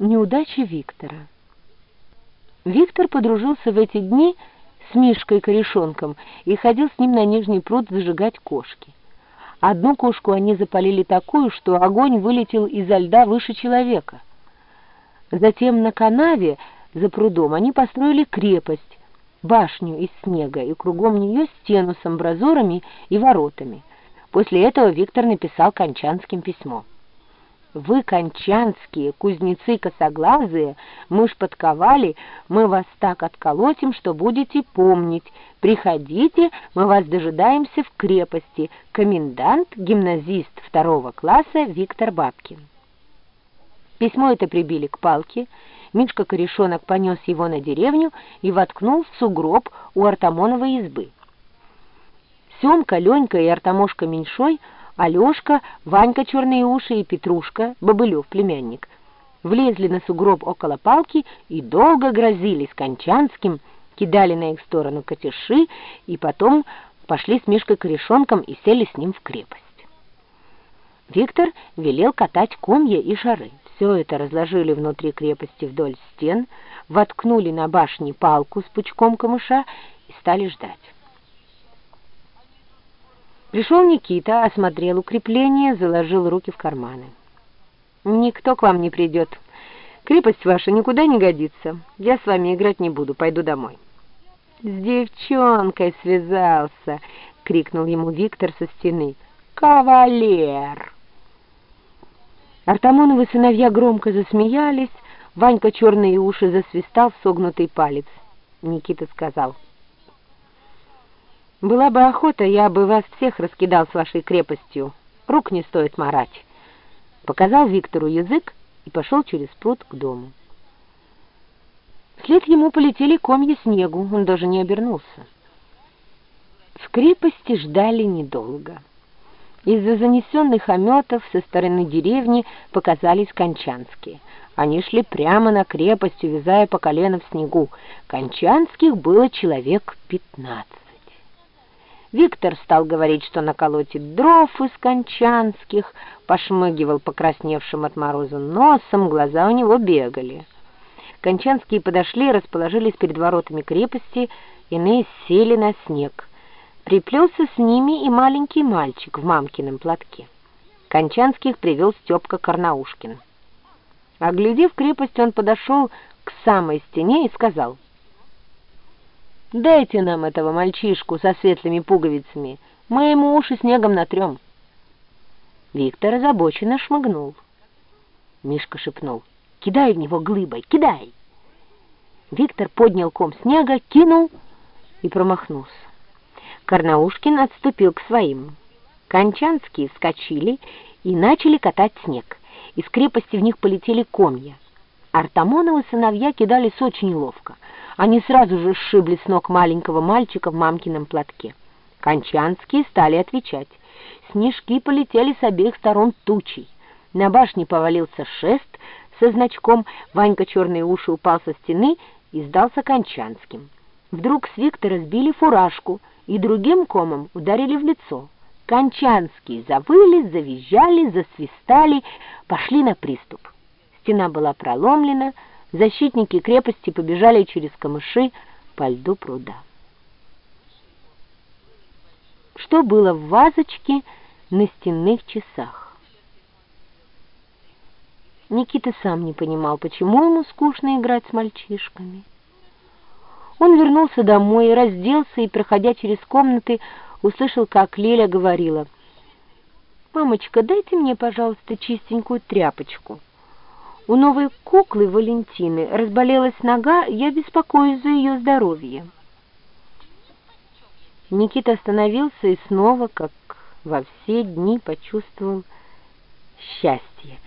Неудача Виктора. Виктор подружился в эти дни с Мишкой Корешонком и ходил с ним на Нижний пруд зажигать кошки. Одну кошку они запалили такую, что огонь вылетел изо льда выше человека. Затем на канаве за прудом они построили крепость, башню из снега, и кругом нее стену с амбразурами и воротами. После этого Виктор написал Кончанским письмо. Вы, кончанские, кузнецы косоглазые, мы ж подковали, мы вас так отколотим, что будете помнить. Приходите, мы вас дожидаемся в крепости. Комендант, гимназист второго класса Виктор Бабкин. Письмо это прибили к палке. Мишка Корешонок понес его на деревню и воткнул в сугроб у Артамоновой избы. Семка, Ленька и Артамошка Меньшой — Алешка, Ванька Черные Уши и Петрушка, Бобылев племянник, влезли на сугроб около палки и долго грозились Кончанским, кидали на их сторону катиши и потом пошли с Мишкой корешонком и сели с ним в крепость. Виктор велел катать комья и шары. Все это разложили внутри крепости вдоль стен, воткнули на башне палку с пучком камыша и стали ждать. Пришел Никита, осмотрел укрепление, заложил руки в карманы. «Никто к вам не придет. Крепость ваша никуда не годится. Я с вами играть не буду, пойду домой». «С девчонкой связался!» — крикнул ему Виктор со стены. «Кавалер!» Артамоновы сыновья громко засмеялись, Ванька черные уши засвистал в согнутый палец. Никита сказал — была бы охота, я бы вас всех раскидал с вашей крепостью. Рук не стоит марать. Показал Виктору язык и пошел через пруд к дому. Вслед ему полетели комья снегу, он даже не обернулся. В крепости ждали недолго. Из-за занесенных ометов со стороны деревни показались кончанские. Они шли прямо на крепость, увязая по колено в снегу. Кончанских было человек пятнадцать. Виктор стал говорить, что наколотит дров из кончанских, пошмыгивал покрасневшим от мороза носом, глаза у него бегали. Кончанские подошли, расположились перед воротами крепости, иные сели на снег. Приплелся с ними и маленький мальчик в мамкином платке. Кончанских привел Степка Карнаушкин. Оглядев крепость, он подошел к самой стене и сказал — Дайте нам этого мальчишку со светлыми пуговицами, мы ему уши снегом натрем. Виктор озабоченно шмыгнул. Мишка шепнул, кидай в него глыбой, кидай. Виктор поднял ком снега, кинул и промахнулся. Карнаушкин отступил к своим. Кончанские вскочили и начали катать снег. Из крепости в них полетели комья. Артамоновы сыновья кидались очень ловко. Они сразу же сшибли с ног маленького мальчика в мамкином платке. Кончанские стали отвечать. Снежки полетели с обеих сторон тучей. На башне повалился шест со значком, Ванька черные уши упал со стены и сдался Кончанским. Вдруг с Виктора сбили фуражку и другим комом ударили в лицо. Кончанские завыли, завизжали, засвистали, пошли на приступ. Стена была проломлена, защитники крепости побежали через камыши по льду пруда. Что было в вазочке на стенных часах? Никита сам не понимал, почему ему скучно играть с мальчишками. Он вернулся домой, разделся и, проходя через комнаты, услышал, как Лиля говорила, «Мамочка, дайте мне, пожалуйста, чистенькую тряпочку». У новой куклы Валентины разболелась нога, я беспокоюсь за ее здоровье. Никита остановился и снова, как во все дни, почувствовал счастье.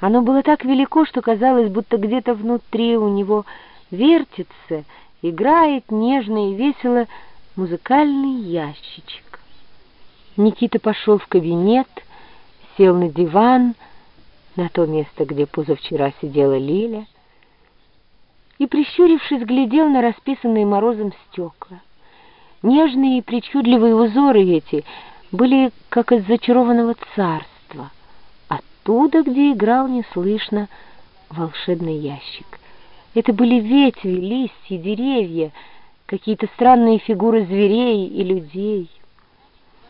Оно было так велико, что казалось, будто где-то внутри у него вертится, играет нежно и весело музыкальный ящичек. Никита пошел в кабинет, сел на диван, на то место, где позавчера сидела Лиля, и, прищурившись, глядел на расписанные морозом стекла. Нежные и причудливые узоры эти были как из зачарованного царства, оттуда, где играл неслышно волшебный ящик. Это были ветви, листья, деревья, какие-то странные фигуры зверей и людей —